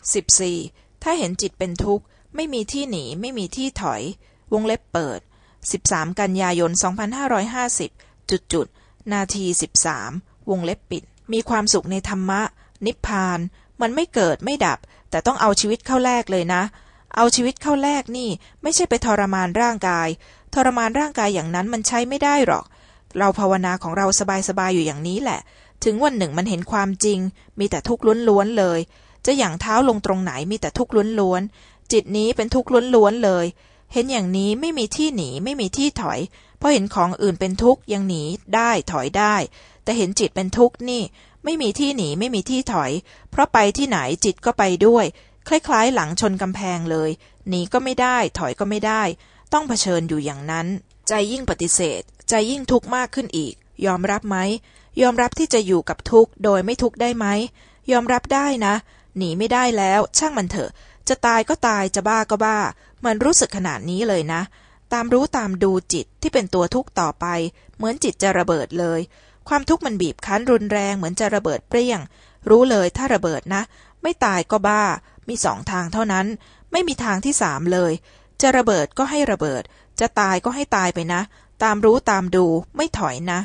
14. ถ้าเห็นจิตเป็นทุกข์ ไม่มีที่หนี ไม่มีที่ถอย วงเล็บเปิด13กันยายน2550จุดจุดนาที13วงเล็บปิด มีความสุขในธรรมะ นิพพาน มันไม่เกิดไม่ดับ แต่ต้องเอาชีวิตเข้าแลกเลยนะ เอาชีวิตเข้าแลกนี่ ไม่ใช่ไปทรมานร่างกาย ทรมานร่างกายอย่างนั้นมันใช้ไม่ได้หรอก เราภาวนาของเราสบายๆอยู่อย่างนี้แหละ ถึงวันหนึ่งมันเห็นความจริง มีแต่ทุกข์ล้วนๆเลย จะอย่างเท้าลงตรงไหนมีแต่ทุกข์ล้วนๆ จิตนี้เป็นทุกข์ล้วนๆเลย เห็นอย่างนี้ไม่มีที่หนีไม่มีที่ถอย เพราะเห็นของอื่นเป็นทุกข์ยังหนีได้ถอยได้ แต่เห็นจิตเป็นทุกข์นี่ไม่มีที่หนีไม่มีที่ถอย เพราะไปที่ไหนจิตก็ไปด้วย คล้ายๆ หลังชนกำแพงเลย หนีก็ไม่ได้ถอยก็ไม่ได้ ต้องเผชิญอยู่อย่างนั้น ใจยิ่งปฏิเสธ ใจยิ่งทุกข์มากขึ้นอีก ยอมรับไหมยอมรับที่จะอยู่กับทุกข์โดยไม่ทุกข์ได้ไหมยอมรับได้นะ หนีไม่ได้แล้ว ช่างมันเถอะ จะตายก็ตายจะบ้าก็บ้า มันรู้สึกขนาดนี้เลยนะ ตามรู้ตามดูจิตที่เป็นตัวทุกข์ต่อไป เหมือนจิตจะระเบิดเลย ความทุกข์มันบีบคั้นรุนแรงเหมือนจะระเบิดเปรี้ยง รู้เลยถ้าระเบิดนะ ไม่ตายก็บ้า มีสองทางเท่านั้น ไม่มีทางที่สามเลย จะระเบิดก็ให้ระเบิด จะตายก็ให้ตายไปนะ ตามรู้ตามดูไม่ถอยนะ